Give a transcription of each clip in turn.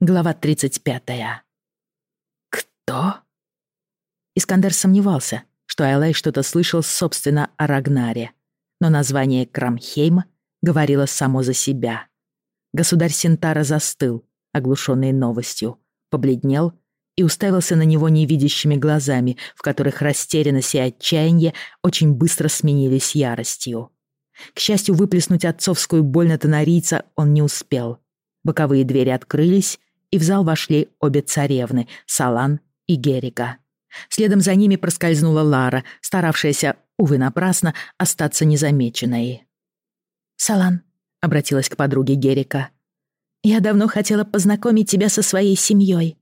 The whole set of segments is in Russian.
Глава 35. Кто? Искандер сомневался, что Айлай что-то слышал, собственно, о Рагнаре. Но название Крамхейм говорило само за себя. Государь Синтара застыл, оглушенный новостью, побледнел и уставился на него невидящими глазами, в которых растерянность и отчаяние очень быстро сменились яростью. К счастью, выплеснуть отцовскую боль на тонарийца он не успел. Боковые двери открылись, и в зал вошли обе царевны, Салан и Герика. Следом за ними проскользнула Лара, старавшаяся, увы, напрасно, остаться незамеченной. «Салан», — обратилась к подруге Герика, — «я давно хотела познакомить тебя со своей семьей».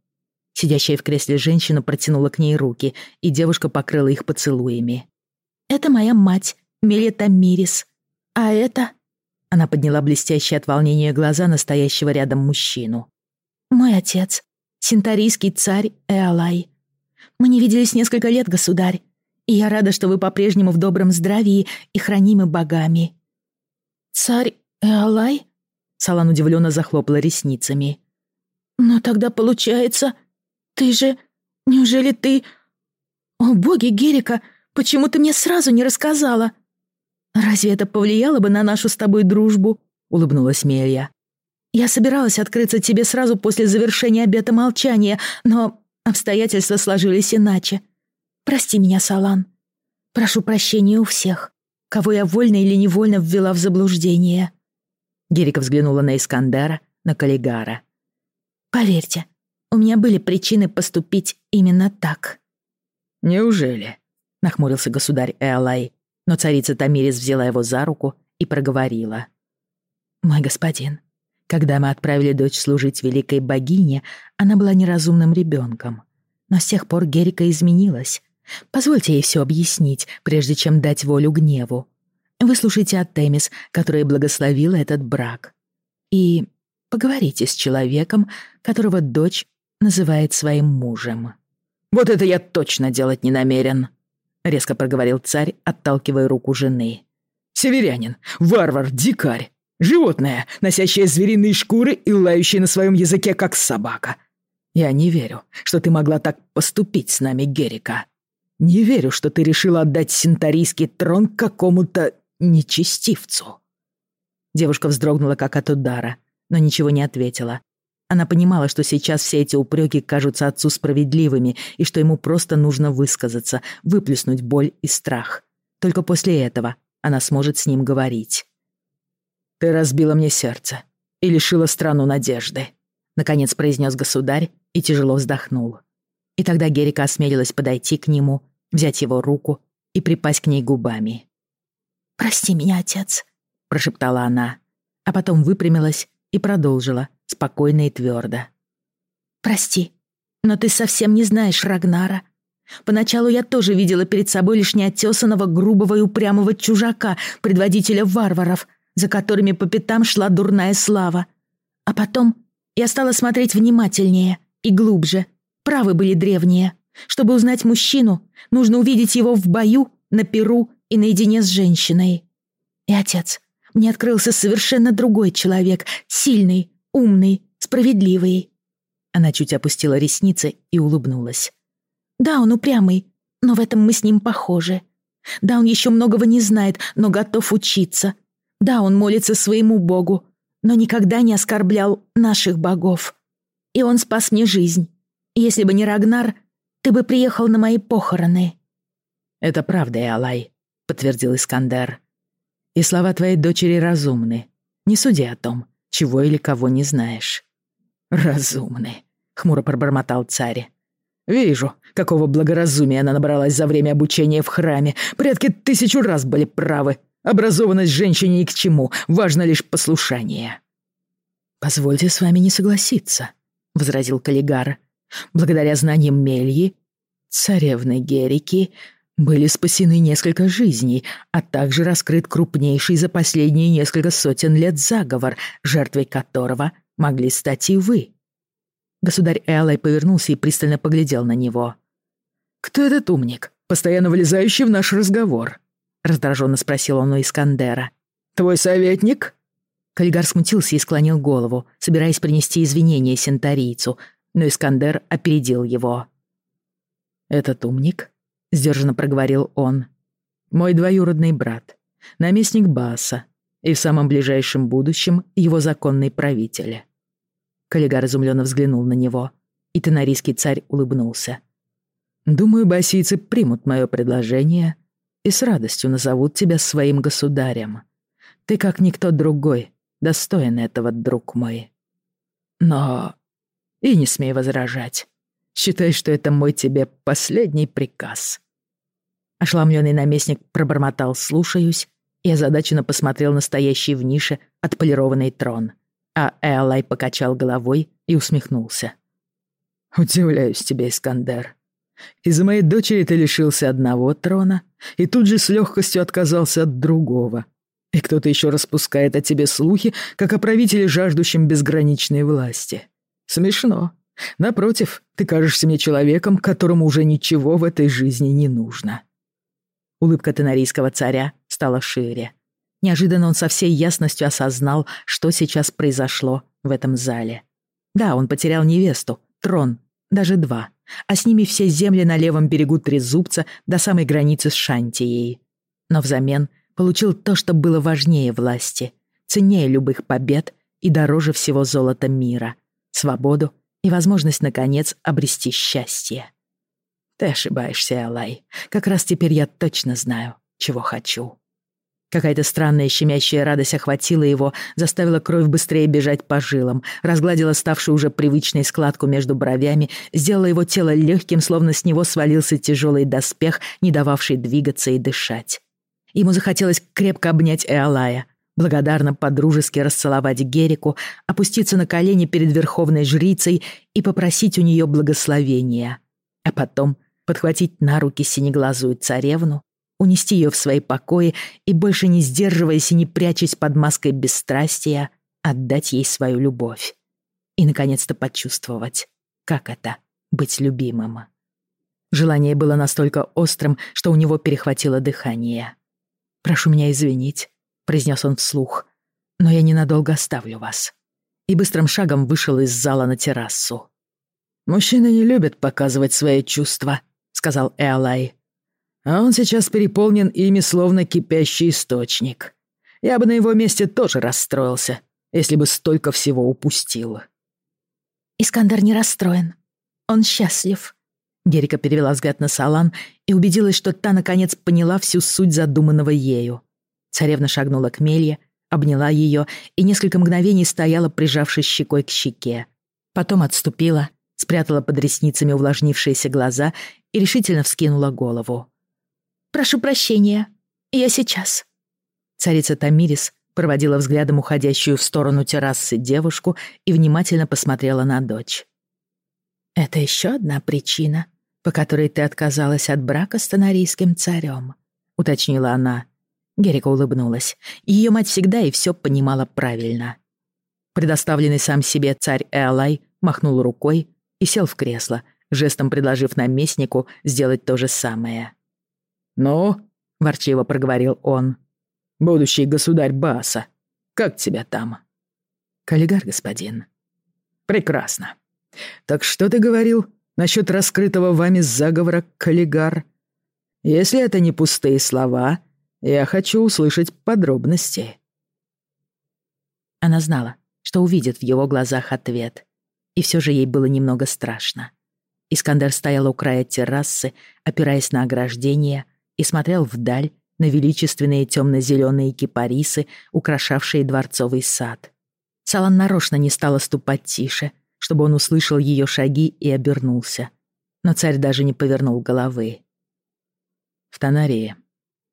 Сидящая в кресле женщина протянула к ней руки, и девушка покрыла их поцелуями. «Это моя мать, Мелета Мирис. А это...» Она подняла блестящие от волнения глаза настоящего рядом мужчину. «Мой отец, синтарийский царь Эалай. Мы не виделись несколько лет, государь, и я рада, что вы по-прежнему в добром здравии и хранимы богами». «Царь Эалай?» Салан удивленно захлопала ресницами. «Но тогда получается, ты же... Неужели ты... О, боги Герика, почему ты мне сразу не рассказала?» «Разве это повлияло бы на нашу с тобой дружбу?» — улыбнулась Мелья. Я собиралась открыться тебе сразу после завершения обета молчания, но обстоятельства сложились иначе. Прости меня, Салан. Прошу прощения у всех, кого я вольно или невольно ввела в заблуждение». Герика взглянула на Искандера, на Каллигара. «Поверьте, у меня были причины поступить именно так». «Неужели?» — нахмурился государь Эолай, но царица Тамирис взяла его за руку и проговорила. «Мой господин, когда мы отправили дочь служить великой богине, она была неразумным ребенком. Но с тех пор Герика изменилась. Позвольте ей все объяснить, прежде чем дать волю гневу. Выслушайте от Темис, которая благословила этот брак. И поговорите с человеком, которого дочь называет своим мужем. «Вот это я точно делать не намерен», — резко проговорил царь, отталкивая руку жены. «Северянин, варвар, дикарь. Животное, носящее звериные шкуры и лающее на своем языке, как собака. Я не верю, что ты могла так поступить с нами, Герика. Не верю, что ты решила отдать синтарийский трон какому-то нечестивцу». Девушка вздрогнула как от удара, но ничего не ответила. Она понимала, что сейчас все эти упреки кажутся отцу справедливыми и что ему просто нужно высказаться, выплеснуть боль и страх. Только после этого она сможет с ним говорить. «Ты разбила мне сердце и лишила страну надежды», — наконец произнес государь и тяжело вздохнул. И тогда Герика осмелилась подойти к нему, взять его руку и припасть к ней губами. «Прости меня, отец», — прошептала она, а потом выпрямилась и продолжила, спокойно и твердо. «Прости, но ты совсем не знаешь Рагнара. Поначалу я тоже видела перед собой лишь неотесанного, грубого и упрямого чужака, предводителя варваров, за которыми по пятам шла дурная слава. А потом я стала смотреть внимательнее и глубже. Правы были древние. Чтобы узнать мужчину, нужно увидеть его в бою, на перу и наедине с женщиной. И отец, мне открылся совершенно другой человек, сильный, умный, справедливый. Она чуть опустила ресницы и улыбнулась. Да, он упрямый, но в этом мы с ним похожи. Да, он еще многого не знает, но готов учиться, да, он молится своему богу, но никогда не оскорблял наших богов. И он спас мне жизнь. Если бы не Рагнар, ты бы приехал на мои похороны». «Это правда, Иалай», — подтвердил Искандер. «И слова твоей дочери разумны. Не суди о том, чего или кого не знаешь». «Разумны», — хмуро пробормотал царь. «Вижу, какого благоразумия она набралась за время обучения в храме. Предки тысячу раз были правы, Образованность женщине ни к чему, важно лишь послушание». «Позвольте с вами не согласиться», — возразил Каллигар. «Благодаря знаниям Мельи, царевны Герики, были спасены несколько жизней, а также раскрыт крупнейший за последние несколько сотен лет заговор, жертвой которого могли стать и вы». Государь Элай повернулся и пристально поглядел на него. «Кто этот умник, постоянно вылезающий в наш разговор?» Раздраженно спросил он у Искандера. «Твой советник?» Каллигар смутился и склонил голову, собираясь принести извинения сентарийцу, но Искандер опередил его. «Этот умник?» — сдержанно проговорил он. «Мой двоюродный брат, наместник Бааса и в самом ближайшем будущем его законный правитель». Каллигар изумленно взглянул на него, и тенарийский царь улыбнулся. «Думаю, басийцы примут мое предложение и с радостью назовут тебя своим государем. Ты, как никто другой, достоин этого, друг мой. Но... И не смей возражать. Считай, что это мой тебе последний приказ». Ошеломленный наместник пробормотал «слушаюсь» и озадаченно посмотрел на стоящий в нише отполированный трон. А Эолай покачал головой и усмехнулся. «Удивляюсь тебе, Искандер. Из-за моей дочери ты лишился одного трона и тут же с легкостью отказался от другого. И кто-то еще распускает о тебе слухи, как о правителе, жаждущем безграничной власти. Смешно. Напротив, ты кажешься мне человеком, которому уже ничего в этой жизни не нужно». Улыбка тенарийского царя стала шире. Неожиданно он со всей ясностью осознал, что сейчас произошло в этом зале. Да, он потерял невесту, трон, даже два, а с ними все земли на левом берегу Трезубца до самой границы с Шантией. Но взамен получил то, что было важнее власти, ценнее любых побед и дороже всего золота мира, свободу и возможность, наконец, обрести счастье. Ты ошибаешься, Алай. Как раз теперь я точно знаю, чего хочу. Какая-то странная щемящая радость охватила его, заставила кровь быстрее бежать по жилам, разгладила ставшую уже привычной складку между бровями, сделала его тело легким, словно с него свалился тяжелый доспех, не дававший двигаться и дышать. Ему захотелось крепко обнять Эолая, благодарно подружески расцеловать Герику, опуститься на колени перед верховной жрицей и попросить у нее благословения. А потом подхватить на руки синеглазую царевну, унести ее в свои покои и, больше не сдерживаясь и не прячась под маской бесстрастия, отдать ей свою любовь. И, наконец-то, почувствовать, как это — быть любимым. Желание было настолько острым, что у него перехватило дыхание. «Прошу меня извинить», — произнес он вслух, «но я ненадолго оставлю вас». И быстрым шагом вышел из зала на террасу. «Мужчины не любят показывать свои чувства», — сказал Эолай. «А он сейчас переполнен ими, словно кипящий источник. Я бы на его месте тоже расстроился, если бы столько всего упустил». «Искандер не расстроен. Он счастлив», Герика перевела взгляд на Салан и убедилась, что та, наконец, поняла всю суть задуманного ею. Царевна шагнула к Мелье, обняла ее и несколько мгновений стояла, прижавшись щекой к щеке. Потом отступила, спрятала под ресницами увлажнившиеся глаза и решительно вскинула голову. «Прошу прощения, я сейчас». Царица Тамирис проводила взглядом уходящую в сторону террасы девушку и внимательно посмотрела на дочь. «Это еще одна причина, по которой ты отказалась от брака с тонарийским царем», — уточнила она. Герика улыбнулась. Ее мать всегда и все понимала правильно. Предоставленный сам себе царь Эолай махнул рукой и сел в кресло, жестом предложив наместнику сделать то же самое. «Ну?» — ворчливо проговорил он. «Будущий государь Баса, как тебя там?» «Каллигар, господин». «Прекрасно. Так что ты говорил насчет раскрытого вами заговора Каллигар. Если это не пустые слова, я хочу услышать подробности». Она знала, что увидит в его глазах ответ, и все же ей было немного страшно. Искандер стоял у края террасы, опираясь на ограждение, и смотрел вдаль на величественные темно-зеленые кипарисы, украшавшие дворцовый сад. Салан нарочно не стала ступать тише — чтобы он услышал ее шаги и обернулся. Но царь даже не повернул головы. «В Тонарии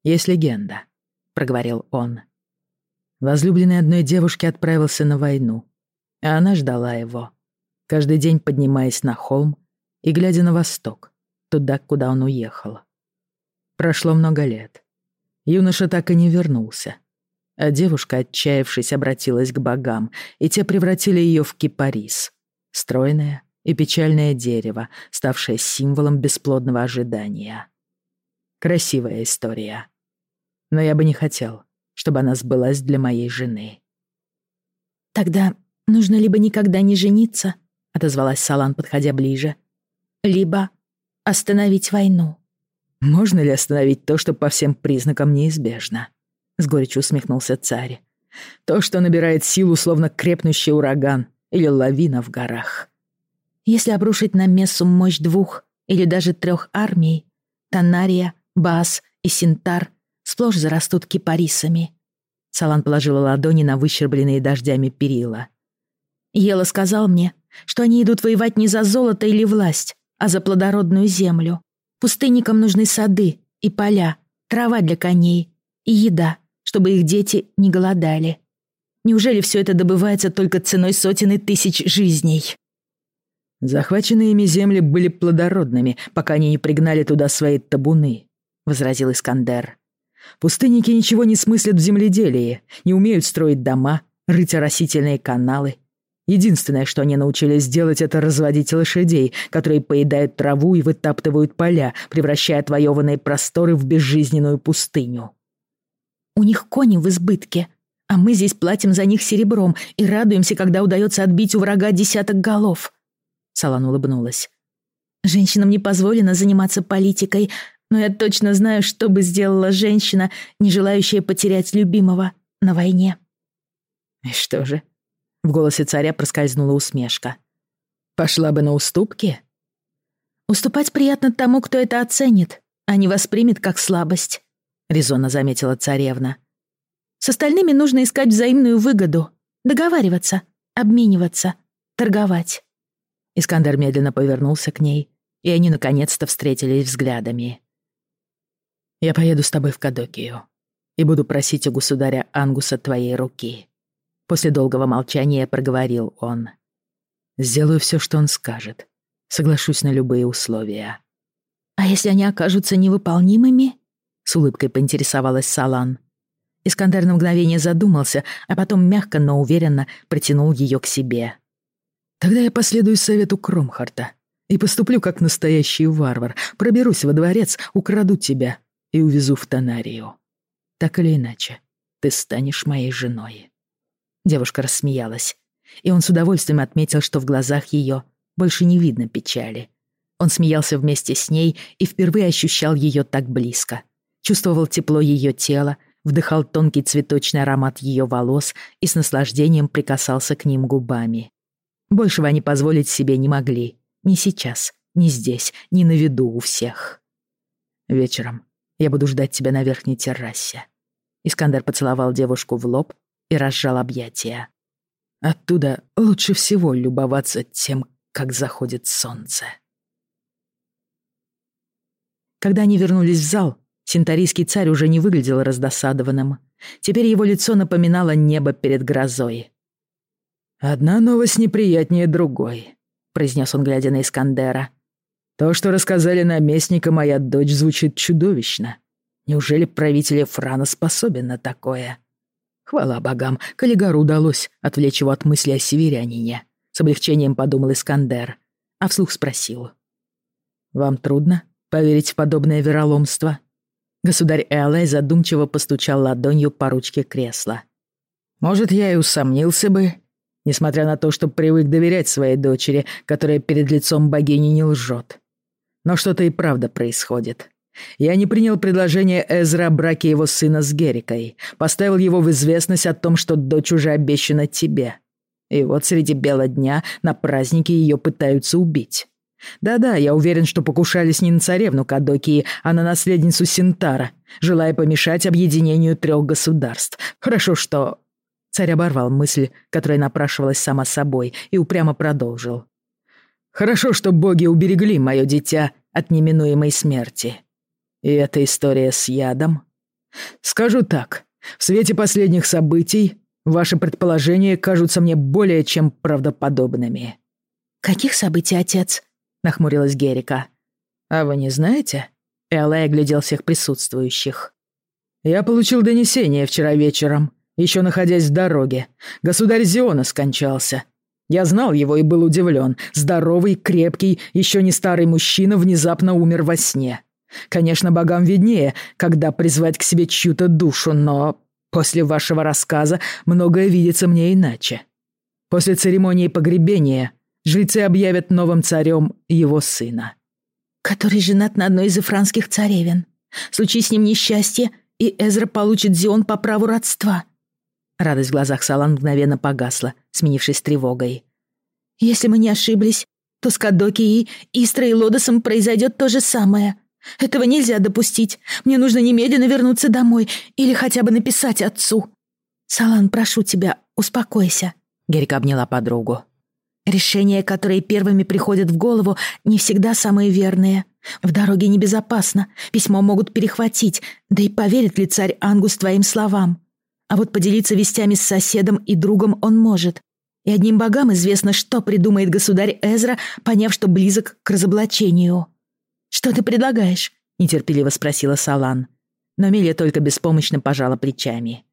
есть легенда», — проговорил он. Возлюбленный одной девушки отправился на войну, а она ждала его, каждый день поднимаясь на холм и глядя на восток, туда, куда он уехал. Прошло много лет. Юноша так и не вернулся, а девушка, отчаявшись, обратилась к богам, и те превратили ее в кипарис, Стройное и печальное дерево, ставшее символом бесплодного ожидания. Красивая история. Но я бы не хотел, чтобы она сбылась для моей жены. «Тогда нужно либо никогда не жениться», — отозвалась Салан, подходя ближе, «либо остановить войну». «Можно ли остановить то, что по всем признакам неизбежно?» — с горечью усмехнулся царь. «То, что набирает силу, словно крепнущий ураган или лавина в горах». «Если обрушить на Мессу мощь двух или даже трех армий, Танария, Баас и Синтар сплошь зарастут кипарисами». Салан положила ладони на выщербленные дождями перила. «Ела сказал мне, что они идут воевать не за золото или власть, а за плодородную землю. Пустынникам нужны сады и поля, трава для коней и еда, чтобы их дети не голодали. Неужели все это добывается только ценой сотен и тысяч жизней?» «Захваченные ими земли были плодородными, пока они не пригнали туда свои табуны», — возразил Искандер. «Пустынники ничего не смыслят в земледелии, не умеют строить дома, рыть оросительные каналы. Единственное, что они научились делать, это разводить лошадей, которые поедают траву и вытаптывают поля, превращая отвоеванные просторы в безжизненную пустыню». «У них кони в избытке, а мы здесь платим за них серебром и радуемся, когда удается отбить у врага десяток голов», Салан улыбнулась. «Женщинам не позволено заниматься политикой, но я точно знаю, что бы сделала женщина, не желающая потерять любимого на войне». «И что же?» В голосе царя проскользнула усмешка. «Пошла бы на уступки?» «Уступать приятно тому, кто это оценит, а не воспримет как слабость», — резонно заметила царевна. «С остальными нужно искать взаимную выгоду, договариваться, обмениваться, торговать». Искандер медленно повернулся к ней, и они наконец-то встретились взглядами. «Я поеду с тобой в Кадокию и буду просить у государя Ангуса твоей руки». После долгого молчания проговорил он. «Сделаю все, что он скажет. Соглашусь на любые условия». «А если они окажутся невыполнимыми?» С улыбкой поинтересовалась Салан. Искандер на мгновение задумался, а потом мягко, но уверенно протянул ее к себе. Тогда я последую совету Кромхарта и поступлю как настоящий варвар, проберусь во дворец, украду тебя и увезу в Тонарию. Так или иначе, ты станешь моей женой». Девушка рассмеялась, и он с удовольствием отметил, что в глазах ее больше не видно печали. Он смеялся вместе с ней и впервые ощущал ее так близко. Чувствовал тепло ее тела, вдыхал тонкий цветочный аромат ее волос и с наслаждением прикасался к ним губами. Большего они позволить себе не могли. Ни сейчас, ни здесь, ни на виду у всех. Вечером я буду ждать тебя на верхней террасе. Искандер поцеловал девушку в лоб и разжал объятия. Оттуда лучше всего любоваться тем, как заходит солнце. Когда они вернулись в зал, синтарийский царь уже не выглядел раздосадованным. Теперь его лицо напоминало небо перед грозой. «Одна новость неприятнее другой», — произнес он, глядя на Искандера. «То, что рассказали наместника, моя дочь звучит чудовищно. Неужели правитель Франа способен на такое?» Хвала богам, Каллигару удалось отвлечь его от мысли о северянине. С облегчением подумал Искандер, а вслух спросил. «Вам трудно поверить в подобное вероломство?» Государь Элай задумчиво постучал ладонью по ручке кресла. «Может, я и усомнился бы, несмотря на то, что привык доверять своей дочери, которая перед лицом богини не лжет. Но что-то и правда происходит. Я не принял предложение Эзра о браке его сына с Герикой, поставил его в известность о том, что дочь уже обещана тебе. И вот среди бела дня на празднике ее пытаются убить. Да-да, я уверен, что покушались не на царевну Кадокии, а на наследницу Синтара, желая помешать объединению трех государств. Хорошо, что Царь оборвал мысль, которая напрашивалась сама собой, и упрямо продолжил. «Хорошо, что боги уберегли мое дитя от неминуемой смерти. И эта история с ядом? Скажу так, в свете последних событий ваши предположения кажутся мне более чем правдоподобными». «Каких событий, отец?» — нахмурилась Герика. «А вы не знаете?» Элай оглядел всех присутствующих. «Я получил донесение вчера вечером еще находясь в дороге. Государь Зиона скончался. Я знал его и был удивлен. Здоровый, крепкий, еще не старый мужчина внезапно умер во сне. Конечно, богам виднее, когда призвать к себе чью-то душу, но после вашего рассказа многое видится мне иначе. После церемонии погребения жрецы объявят новым царем его сына. Который женат на одной из ифранских царевен. Случись с ним несчастье, и Эзра получит Зион по праву родства. Радость в глазах Салан мгновенно погасла, сменившись тревогой. Если мы не ошиблись, то с Кадоки и Истрой и Лодосом произойдет то же самое. Этого нельзя допустить. Мне нужно немедленно вернуться домой или хотя бы написать отцу. Салан, прошу тебя, успокойся. Герика обняла подругу. Решения, которые первыми приходят в голову, не всегда самые верные. В дороге небезопасно, письмо могут перехватить, да и поверит ли царь Ангус твоим словам? А вот поделиться вестями с соседом и другом он может. И одним богам известно, что придумает государь Эзра, поняв, что близок к разоблачению. «Что ты предлагаешь?» — нетерпеливо спросила Салан. Но Милия только беспомощно пожала плечами.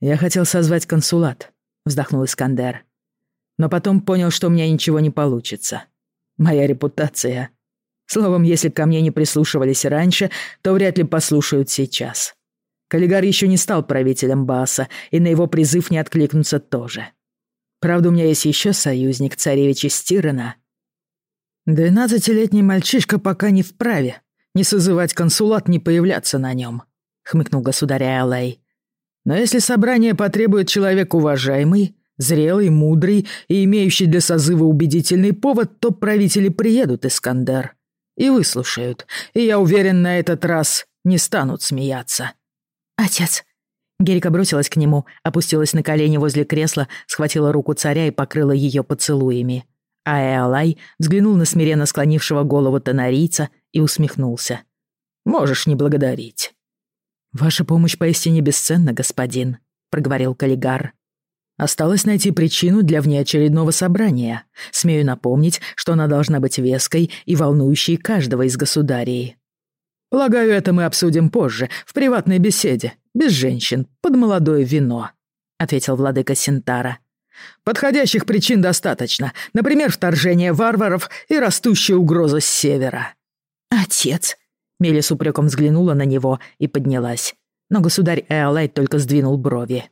«Я хотел созвать консулат», — вздохнул Искандер. «Но потом понял, что у меня ничего не получится. Моя репутация. Словом, если ко мне не прислушивались раньше, то вряд ли послушают сейчас. Каллигар еще не стал правителем Баса, и на его призыв не откликнуться тоже. Правда, у меня есть еще союзник, царевич из. Двенадцатилетний мальчишка пока не вправе. Не созывать консулат, не появляться на нем, хмыкнул государь Алэй. Но если собрание потребует человек уважаемый, зрелый, мудрый и имеющий для созыва убедительный повод, то правители приедут, Искандер, и выслушают. И я уверен, на этот раз не станут смеяться. «Отец!» Герика бросилась к нему, опустилась на колени возле кресла, схватила руку царя и покрыла ее поцелуями. А Эолай взглянул на смиренно склонившего голову тонарийца и усмехнулся. «Можешь не благодарить». «Ваша помощь поистине бесценна, господин», — проговорил Каллигар. «Осталось найти причину для внеочередного собрания. Смею напомнить, что она должна быть веской и волнующей каждого из государей. Полагаю, это мы обсудим позже, в приватной беседе, без женщин, под молодое вино», — ответил владыка Синтара. «Подходящих причин достаточно. Например, вторжение варваров и растущая угроза с севера». «Отец!» — Мели с упреком взглянула на него и поднялась. Но государь Эолай только сдвинул брови.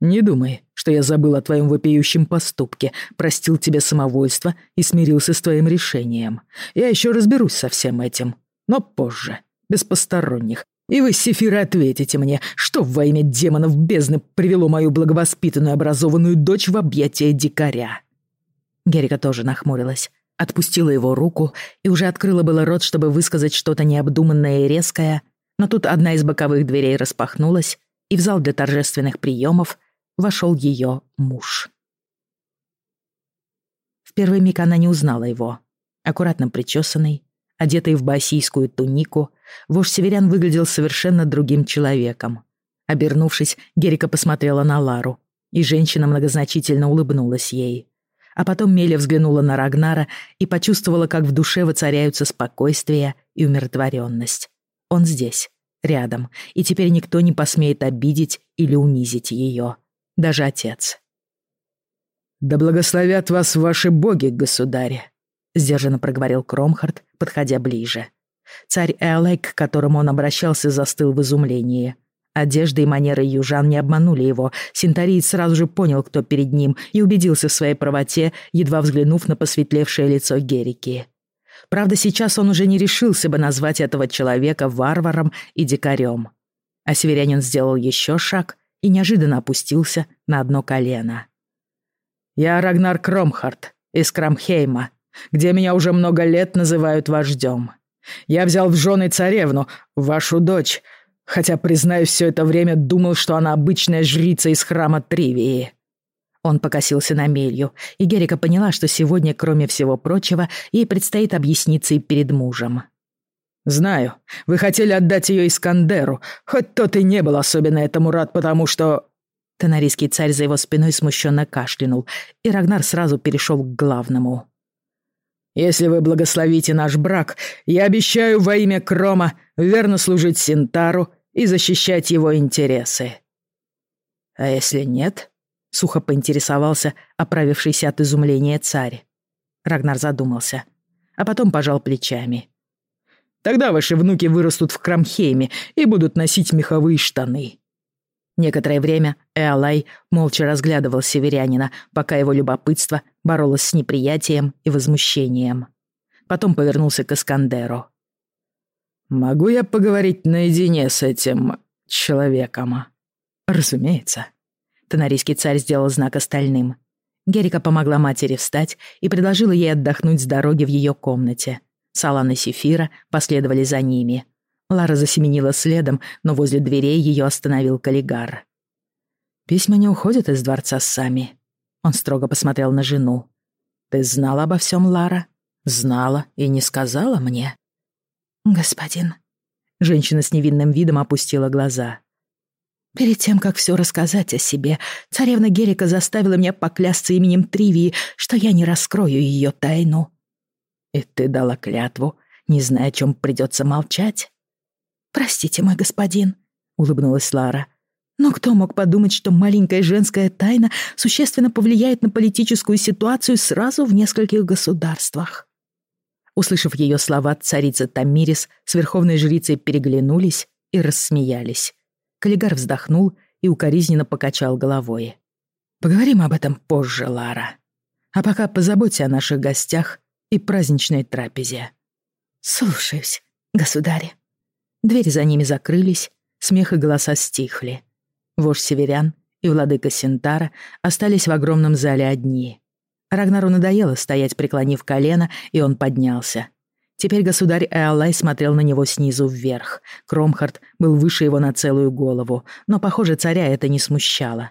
«Не думай, что я забыл о твоем вопиющем поступке, простил тебе самовольство и смирился с твоим решением. Я еще разберусь со всем этим но позже, без посторонних. И вы, Сефиры, ответите мне, что во имя демонов бездны привело мою благовоспитанную образованную дочь в объятия дикаря?» Герика тоже нахмурилась, отпустила его руку и уже открыла было рот, чтобы высказать что-то необдуманное и резкое, но тут одна из боковых дверей распахнулась, и в зал для торжественных приемов вошел ее муж. В первый миг она не узнала его. Аккуратно причесанный, Одетый в баосийскую тунику, вождь северян выглядел совершенно другим человеком. Обернувшись, Герика посмотрела на Лару, и женщина многозначительно улыбнулась ей. А потом Меля взглянула на Рагнара и почувствовала, как в душе воцаряются спокойствие и умиротворенность. Он здесь, рядом, и теперь никто не посмеет обидеть или унизить ее. Даже отец. «Да благословят вас ваши боги, государь!» — сдержанно проговорил Кромхард, подходя ближе. Царь Элек, к которому он обращался, застыл в изумлении. Одежда и манеры южан не обманули его. Синтариец сразу же понял, кто перед ним, и убедился в своей правоте, едва взглянув на посветлевшее лицо Герики. Правда, сейчас он уже не решился бы назвать этого человека варваром и дикарем. А северянин сделал еще шаг и неожиданно опустился на одно колено. «Я Рагнар Кромхард из Крамхейма, где меня уже много лет называют вождем. Я взял в жены царевну, вашу дочь, хотя, признаюсь, все это время думал, что она обычная жрица из храма Тривии». Он покосился на Мелью, и Герика поняла, что сегодня, кроме всего прочего, ей предстоит объясниться и перед мужем. «Знаю, вы хотели отдать ее Искандеру, хоть тот и не был особенно этому рад, потому что...» Тонарийский царь за его спиной смущенно кашлянул, и Рагнар сразу перешел к главному. Если вы благословите наш брак, я обещаю во имя Крома верно служить Синтару и защищать его интересы». «А если нет?» — сухо поинтересовался оправившийся от изумления царь. Рагнар задумался, а потом пожал плечами. «Тогда ваши внуки вырастут в Крамхейме и будут носить меховые штаны». Некоторое время Эалай молча разглядывал северянина, пока его любопытство боролось с неприятием и возмущением. Потом повернулся к Искандеру. «Могу я поговорить наедине с этим человеком?» «Разумеется». Тонарийский царь сделал знак остальным. Герика помогла матери встать и предложила ей отдохнуть с дороги в ее комнате. Салан и Сефира последовали за ними. Лара засеменила следом, но возле дверей ее остановил Каллигар. «Письма не уходят из дворца сами». Он строго посмотрел на жену. «Ты знала обо всем, Лара? Знала и не сказала мне?» «Господин». Женщина с невинным видом опустила глаза. «Перед тем, как все рассказать о себе, царевна Герика заставила меня поклясться именем Тривии, что я не раскрою ее тайну». «И ты дала клятву, не зная, о чем придется молчать?» «Простите, мой господин», — улыбнулась Лара. «Но кто мог подумать, что маленькая женская тайна существенно повлияет на политическую ситуацию сразу в нескольких государствах?» Услышав ее слова, царица Тамирис с верховной жрицей переглянулись и рассмеялись. Каллигар вздохнул и укоризненно покачал головой. «Поговорим об этом позже, Лара. А пока позаботься о наших гостях и праздничной трапезе». «Слушаюсь, государь». Двери за ними закрылись, смех и голоса стихли. Вождь северян и владыка Синтара остались в огромном зале одни. Рагнару надоело стоять, преклонив колено, и он поднялся. Теперь государь Эалай смотрел на него снизу вверх. Кромхард был выше его на целую голову, но, похоже, царя это не смущало.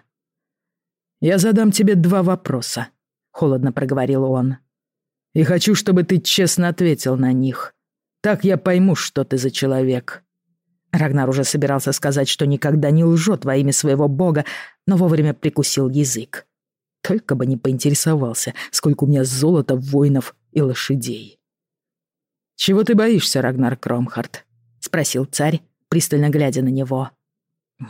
«Я задам тебе два вопроса», — холодно проговорил он. «И хочу, чтобы ты честно ответил на них. Так я пойму, что ты за человек. Рагнар уже собирался сказать, что никогда не лжет во имя своего бога, но вовремя прикусил язык. Только бы не поинтересовался, сколько у меня золота, воинов и лошадей. «Чего ты боишься, Рагнар Кромхард?» — спросил царь, пристально глядя на него.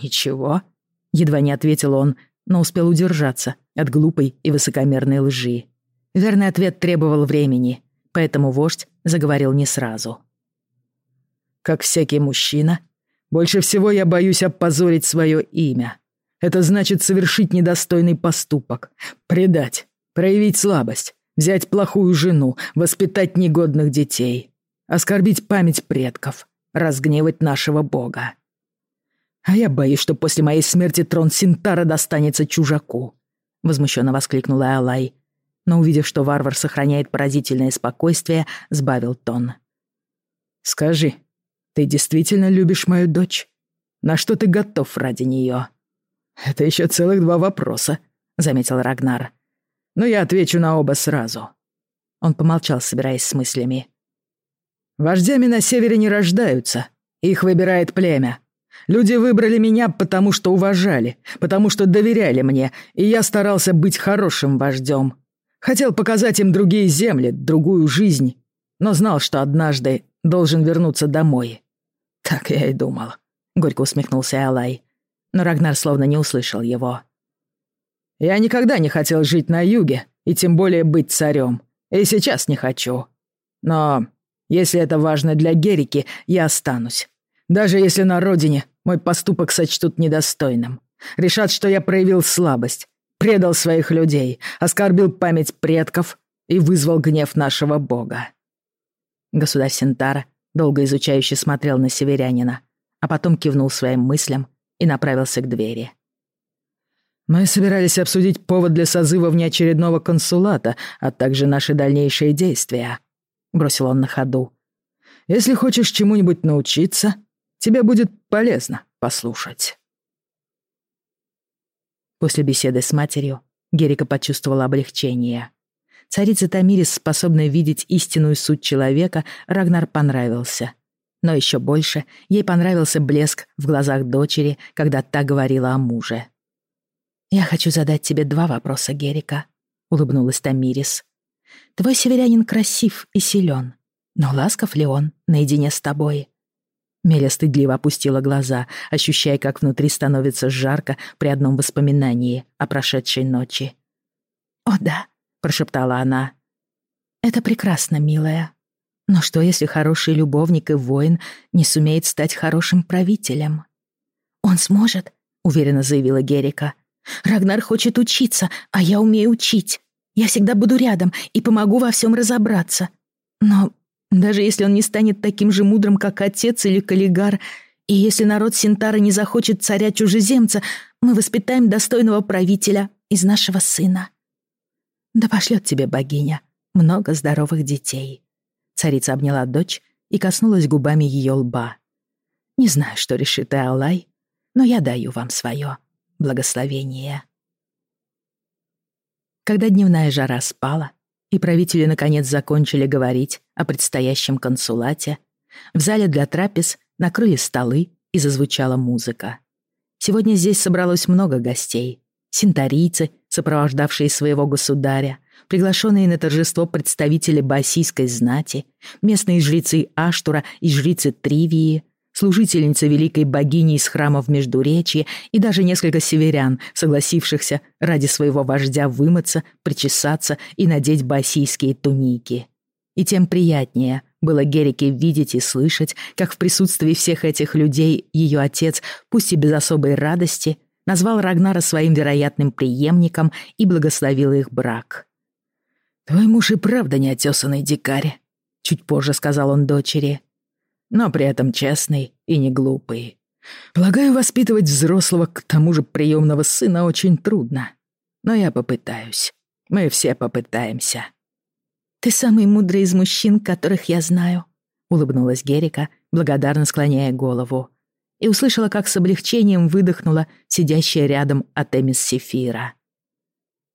«Ничего», — едва не ответил он, но успел удержаться от глупой и высокомерной лжи. Верный ответ требовал времени, поэтому вождь заговорил не сразу. «Как всякий мужчина, больше всего я боюсь опозорить свое имя. Это значит совершить недостойный поступок, предать, проявить слабость, взять плохую жену, воспитать негодных детей, оскорбить память предков, разгневать нашего бога. А я боюсь, что после моей смерти трон Синтара достанется чужаку, возмущенно воскликнула Алай, но увидев, что варвар сохраняет поразительное спокойствие, сбавил тон. «Скажи, ты действительно любишь мою дочь? На что ты готов ради нее? Это еще целых два вопроса, заметил Рагнар. Но я отвечу на оба сразу. Он помолчал, собираясь с мыслями. Вождями на севере не рождаются. Их выбирает племя. Люди выбрали меня, потому что уважали, потому что доверяли мне, и я старался быть хорошим вождем. Хотел показать им другие земли, другую жизнь, но знал, что однажды должен вернуться домой. «Так я и думал», — горько усмехнулся Алай. Но Рагнар словно не услышал его. «Я никогда не хотел жить на юге, и тем более быть царем. И сейчас не хочу. Но если это важно для Герики, я останусь. Даже если на родине мой поступок сочтут недостойным. Решат, что я проявил слабость, предал своих людей, оскорбил память предков и вызвал гнев нашего бога». Государь Сентара долго изучающе смотрел на северянина, а потом кивнул своим мыслям и направился к двери. «Мы собирались обсудить повод для созыва внеочередного консулата, а также наши дальнейшие действия», — бросил он на ходу. «Если хочешь чему-нибудь научиться, тебе будет полезно послушать». После беседы с матерью Герика почувствовала облегчение. Царице Тамирис, способной видеть истинную суть человека, Рагнар понравился. Но еще больше ей понравился блеск в глазах дочери, когда та говорила о муже. «Я хочу задать тебе два вопроса, Герика», — улыбнулась Тамирис. «Твой северянин красив и силен, но ласков ли он наедине с тобой?» Меля стыдливо опустила глаза, ощущая, как внутри становится жарко при одном воспоминании о прошедшей ночи. «О да», прошептала она. «Это прекрасно, милая. Но что, если хороший любовник и воин не сумеет стать хорошим правителем? Он сможет, уверенно заявила Герика. «Рагнар хочет учиться, а я умею учить. Я всегда буду рядом и помогу во всем разобраться. Но даже если он не станет таким же мудрым, как отец или Каллигар, и если народ Синтара не захочет царя-чужеземца, мы воспитаем достойного правителя из нашего сына. Да пошлет тебе богиня много здоровых детей. Царица обняла дочь и коснулась губами ее лба. Не знаю, что решит Алай, но я даю вам свое благословение. Когда дневная жара спала, и правители наконец закончили говорить о предстоящем консулате, в зале для трапез накрыли столы и зазвучала музыка. Сегодня здесь собралось много гостей. Синтарийцы, сопровождавшие своего государя, приглашенные на торжество представители басийской знати, местные жрецы Аштура и жрицы Тривии, служительница великой богини из храма в Междуречье и даже несколько северян, согласившихся ради своего вождя вымыться, причесаться и надеть басийские туники. И тем приятнее было Герике видеть и слышать, как в присутствии всех этих людей ее отец, пусть и без особой радости, назвал Рагнара своим вероятным преемником и благословил их брак. «Твой муж и правда неотесанный дикарь», — чуть позже сказал он дочери но при этом честный и не глупый. Полагаю, воспитывать взрослого, к тому же приемного сына, очень трудно. Но я попытаюсь. Мы все попытаемся. «Ты самый мудрый из мужчин, которых я знаю», — улыбнулась Герика, благодарно склоняя голову. И услышала, как с облегчением выдохнула сидящая рядом Атемис Сефира.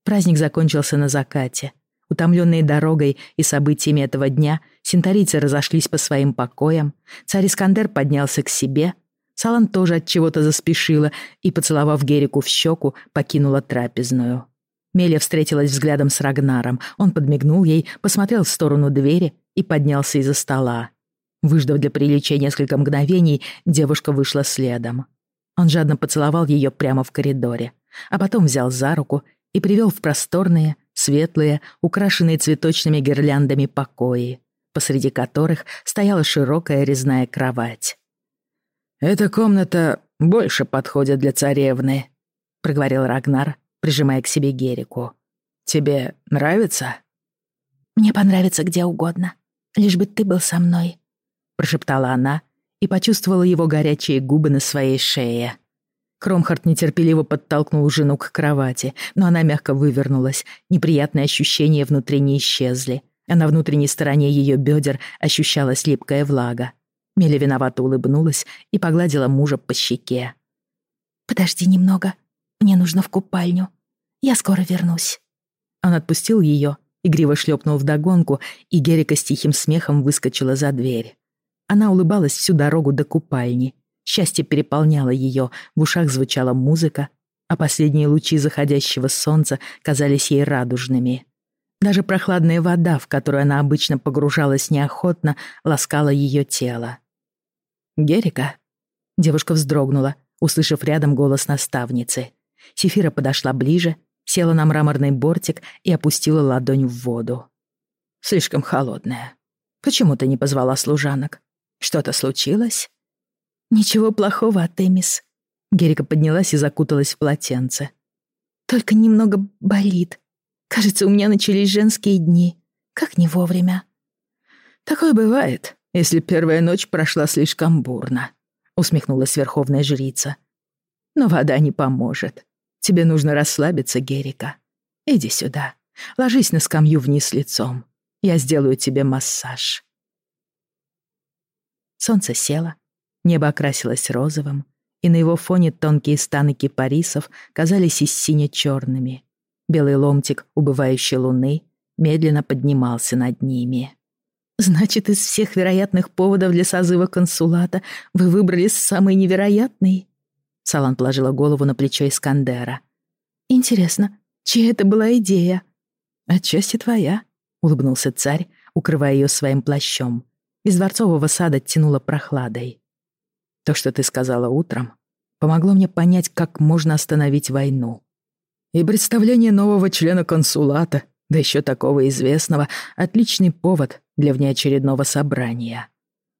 Праздник закончился на закате. Утомленные дорогой и событиями этого дня, синтарийцы разошлись по своим покоям, царь Искандер поднялся к себе, Салан тоже от чего-то заспешила и, поцеловав Герику в щеку, покинула трапезную. Меля встретилась взглядом с Рагнаром. Он подмигнул ей, посмотрел в сторону двери и поднялся из-за стола. Выждав для приличия несколько мгновений, девушка вышла следом. Он жадно поцеловал ее прямо в коридоре, а потом взял за руку и привел в просторные, светлые, украшенные цветочными гирляндами покои, посреди которых стояла широкая резная кровать. «Эта комната больше подходит для царевны», — проговорил Рагнар, прижимая к себе Герику. «Тебе нравится?» «Мне понравится где угодно, лишь бы ты был со мной», — прошептала она и почувствовала его горячие губы на своей шее. Кромхард нетерпеливо подтолкнул жену к кровати, но она мягко вывернулась. Неприятные ощущения внутри не исчезли, а на внутренней стороне ее бедер ощущалась липкая влага. Меля виновато улыбнулась и погладила мужа по щеке. «Подожди немного. Мне нужно в купальню. Я скоро вернусь». Он отпустил ее, игриво шлепнул вдогонку, и Герика с тихим смехом выскочила за дверь. Она улыбалась всю дорогу до купальни, Счастье переполняло ее, в ушах звучала музыка, а последние лучи заходящего солнца казались ей радужными. Даже прохладная вода, в которую она обычно погружалась неохотно, ласкала ее тело. «Герика?» Девушка вздрогнула, услышав рядом голос наставницы. Сефира подошла ближе, села на мраморный бортик и опустила ладонь в воду. «Слишком холодная. Почему ты не позвала служанок? Что-то случилось?» «Ничего плохого, Атемис». Герика поднялась и закуталась в полотенце. «Только немного болит. Кажется, у меня начались женские дни. Как не вовремя». «Такое бывает, если первая ночь прошла слишком бурно», усмехнулась верховная жрица. «Но вода не поможет. Тебе нужно расслабиться, Герика. Иди сюда. Ложись на скамью вниз лицом. Я сделаю тебе массаж». Солнце село, Небо окрасилось розовым, и на его фоне тонкие станы кипарисов казались и сине-черными. Белый ломтик убывающей луны медленно поднимался над ними. «Значит, из всех вероятных поводов для созыва консулата вы выбрали самый невероятный?» Салан положила голову на плечо Искандера. «Интересно, чья это была идея?» «Отчасти твоя», — улыбнулся царь, укрывая ее своим плащом. Из дворцового сада тянуло прохладой. То, что ты сказала утром, помогло мне понять, как можно остановить войну. И представление нового члена консулата, да еще такого известного, отличный повод для внеочередного собрания.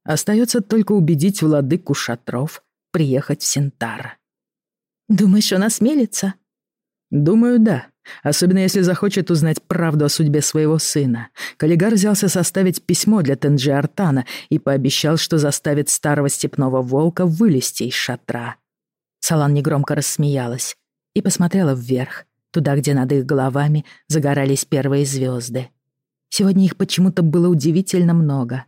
Остается только убедить владыку шатров приехать в Синтар. Думаешь, он осмелится? Думаю, да. Особенно если захочет узнать правду о судьбе своего сына. Каллигар взялся составить письмо для Тенджи Артана и пообещал, что заставит старого степного волка вылезти из шатра. Салан негромко рассмеялась и посмотрела вверх, туда, где над их головами загорались первые звезды. Сегодня их почему-то было удивительно много.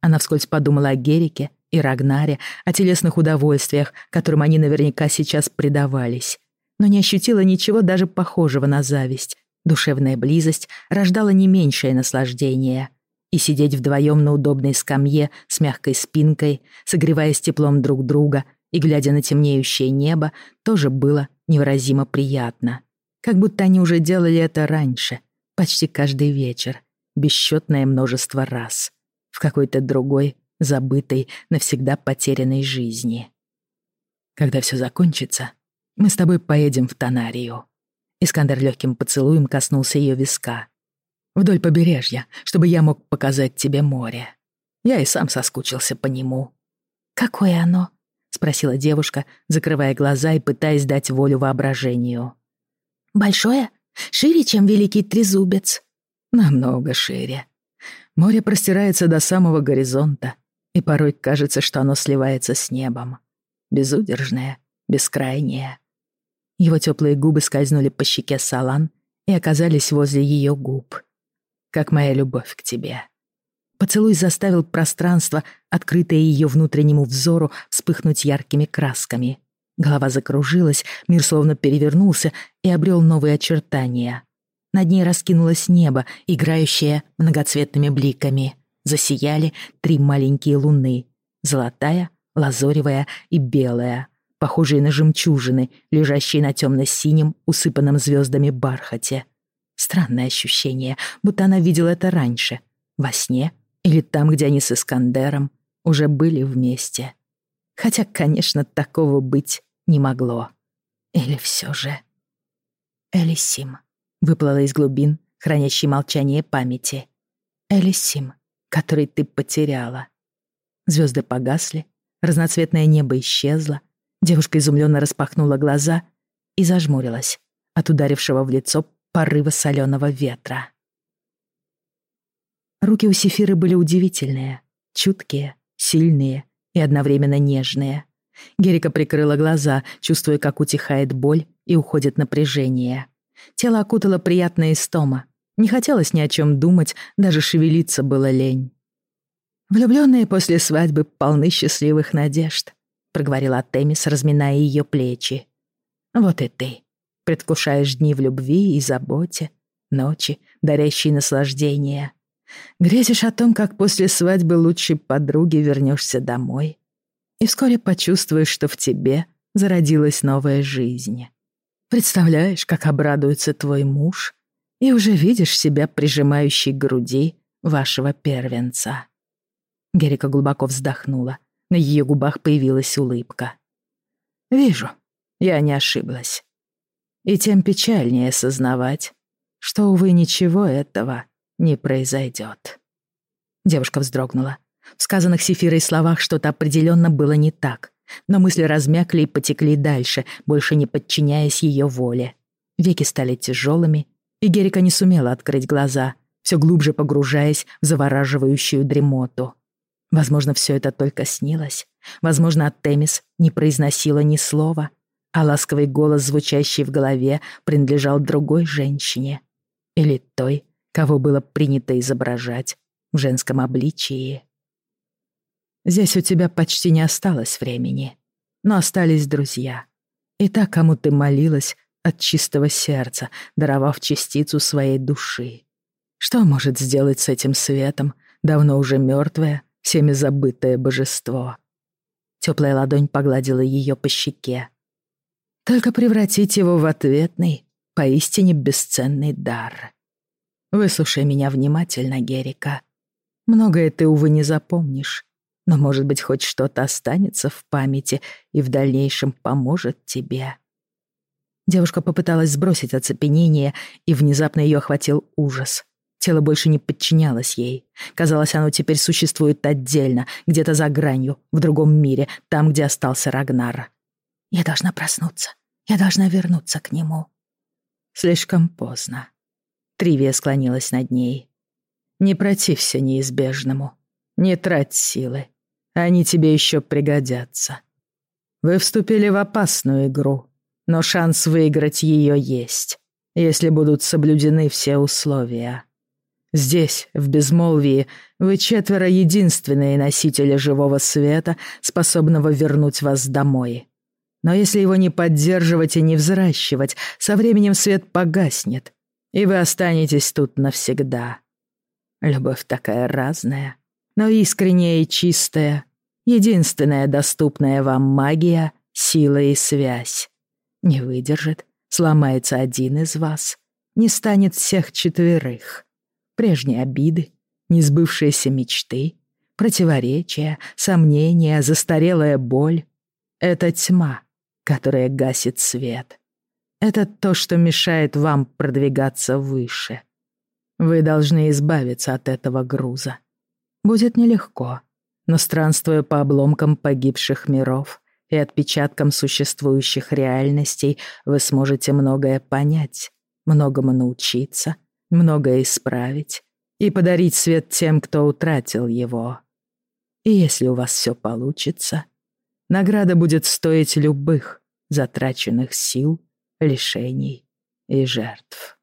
Она вскользь подумала о Герике и Рагнаре, о телесных удовольствиях, которым они наверняка сейчас предавались но не ощутила ничего даже похожего на зависть. Душевная близость рождала не меньшее наслаждение. И сидеть вдвоем на удобной скамье с мягкой спинкой, согреваясь теплом друг друга и глядя на темнеющее небо, тоже было невыразимо приятно. Как будто они уже делали это раньше, почти каждый вечер, бесчетное множество раз, в какой-то другой, забытой, навсегда потерянной жизни. Когда все закончится, мы с тобой поедем в Тонарию». Искандер легким поцелуем коснулся ее виска. «Вдоль побережья, чтобы я мог показать тебе море. Я и сам соскучился по нему». «Какое оно?» — спросила девушка, закрывая глаза и пытаясь дать волю воображению. «Большое? Шире, чем Великий Трезубец?» «Намного шире. Море простирается до самого горизонта, и порой кажется, что оно сливается с небом. Безудержное, бескрайнее. Его теплые губы скользнули по щеке Салан и оказались возле ее губ. Как моя любовь к тебе. Поцелуй заставил пространство, открытое ее внутреннему взору, вспыхнуть яркими красками. Голова закружилась, мир словно перевернулся и обрел новые очертания. Над ней раскинулось небо, играющее многоцветными бликами. Засияли три маленькие луны — золотая, лазоревая и белая — похожие на жемчужины, лежащие на темно-синем, усыпанном звездами бархате. Странное ощущение, будто она видела это раньше, во сне или там, где они с Искандером уже были вместе. Хотя, конечно, такого быть не могло. Или все же... Элисим выплыла из глубин, хранящей молчание памяти. Элисим, который ты потеряла. Звезды погасли, разноцветное небо исчезло, Девушка изумленно распахнула глаза и зажмурилась от ударившего в лицо порыва соленого ветра. Руки у Сефиры были удивительные, чуткие, сильные и одновременно нежные. Герика прикрыла глаза, чувствуя, как утихает боль и уходит напряжение. Тело окутало приятная истома. Не хотелось ни о чем думать, даже шевелиться было лень. Влюбленные после свадьбы полны счастливых надежд проговорила Темис, разминая ее плечи. Вот и ты. Предвкушаешь дни в любви и заботе, ночи, дарящие наслаждение. Грезишь о том, как после свадьбы лучшей подруги вернешься домой. И вскоре почувствуешь, что в тебе зародилась новая жизнь. Представляешь, как обрадуется твой муж, и уже видишь себя прижимающей к груди вашего первенца. Герика глубоко вздохнула. На ее губах появилась улыбка. «Вижу, я не ошиблась. И тем печальнее осознавать, что, увы, ничего этого не произойдет. Девушка вздрогнула. В сказанных Сефирой словах что-то определенно было не так, но мысли размякли и потекли дальше, больше не подчиняясь ее воле. Веки стали тяжелыми, и Герика не сумела открыть глаза, все глубже погружаясь в завораживающую дремоту. Возможно, все это только снилось. Возможно, Темис не произносила ни слова, а ласковый голос, звучащий в голове, принадлежал другой женщине. Или той, кого было принято изображать в женском обличии. Здесь у тебя почти не осталось времени, но остались друзья. И так, кому ты молилась от чистого сердца, даровав частицу своей души. Что может сделать с этим светом, давно уже мертвое, всеми забытое божество. Теплая ладонь погладила ее по щеке. Только превратить его в ответный, поистине бесценный дар. Выслушай меня внимательно, Герика. Многое ты, увы, не запомнишь, но, может быть, хоть что-то останется в памяти и в дальнейшем поможет тебе. Девушка попыталась сбросить оцепенение, и внезапно ее охватил ужас. Тело больше не подчинялось ей. Казалось, оно теперь существует отдельно, где-то за гранью, в другом мире, там, где остался Рагнар. «Я должна проснуться. Я должна вернуться к нему. Слишком поздно. Тривия склонилась над ней. Не протився неизбежному. Не трать силы. Они тебе еще пригодятся. Вы вступили в опасную игру, но шанс выиграть ее есть, если будут соблюдены все условия. Здесь, в безмолвии, вы четверо единственные носители живого света, способного вернуть вас домой. Но если его не поддерживать и не взращивать, со временем свет погаснет, и вы останетесь тут навсегда. Любовь такая разная, но искренняя и чистая. Единственная доступная вам магия, сила и связь. Не выдержит, сломается один из вас, не станет всех четверых. Прежние обиды, несбывшиеся мечты, противоречия, сомнения, застарелая боль — это тьма, которая гасит свет. Это то, что мешает вам продвигаться выше. Вы должны избавиться от этого груза. Будет нелегко, но странствуя по обломкам погибших миров и отпечаткам существующих реальностей, вы сможете многое понять, многому научиться, многое исправить и подарить свет тем, кто утратил его. И если у вас все получится, награда будет стоить любых затраченных сил, лишений и жертв.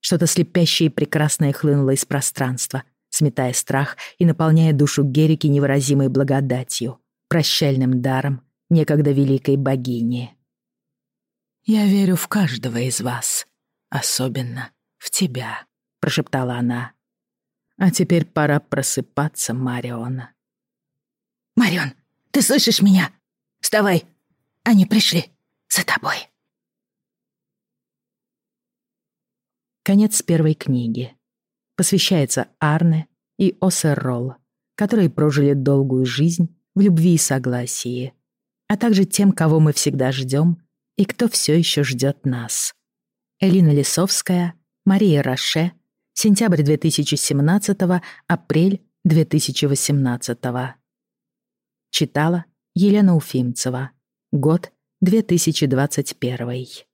Что-то слепящее и прекрасное хлынуло из пространства, сметая страх и наполняя душу Герики невыразимой благодатью, прощальным даром некогда великой богини. «Я верю в каждого из вас, особенно в тебя», — прошептала она. «А теперь пора просыпаться, Марион». «Марион, ты слышишь меня? Вставай! Они пришли за тобой!» Конец первой книги. Посвящается Арне и Осеррол, которые прожили долгую жизнь в любви и согласии, а также тем, кого мы всегда ждем и кто все еще ждет нас. Элина Лисовская, Мария Роше, сентябрь 2017, апрель 2018. Читала Елена Уфимцева. Год 2021.